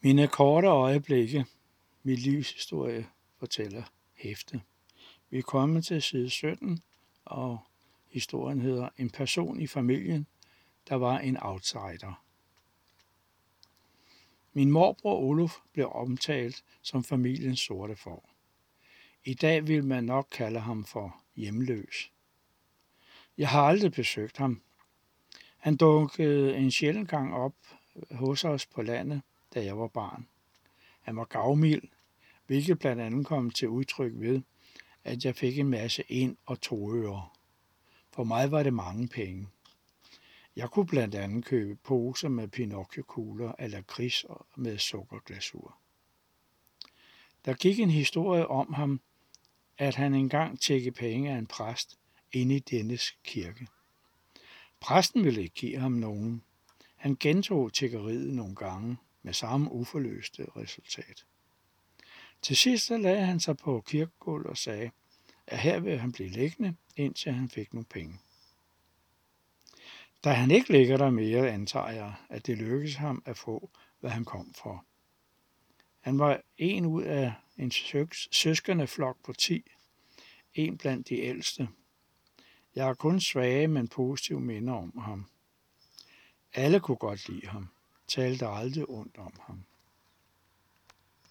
Mine korte øjeblikke, mit livs historie, fortæller hæfte. Vi er kommet til side 17, og historien hedder En person i familien, der var en outsider. Min morbror Olof blev omtalt som familiens sorte får. I dag vil man nok kalde ham for hjemløs. Jeg har aldrig besøgt ham. Han dukkede en sjældent gang op hos os på landet, da jeg var barn. Han var gavmild, hvilket blandt andet kom til udtryk ved, at jeg fik en masse ind- og to øre. For mig var det mange penge. Jeg kunne blandt andet købe poser med Pinocchio-kugler eller kris med sukkerglasur. Der gik en historie om ham, at han engang tjekkede penge af en præst inde i dennes kirke. Præsten ville ikke give ham nogen. Han gentog tjekkeriet nogle gange med samme uforløste resultat. Til sidst lagde han sig på kirkegulvet og sagde, at her ville han blive liggende, indtil han fik nogle penge. Da han ikke ligger der mere, antager jeg, at det lykkedes ham at få, hvad han kom for. Han var en ud af en søskende flok på ti, en blandt de ældste. Jeg har kun svage, men positive minder om ham. Alle kunne godt lide ham, talte aldrig ondt om ham.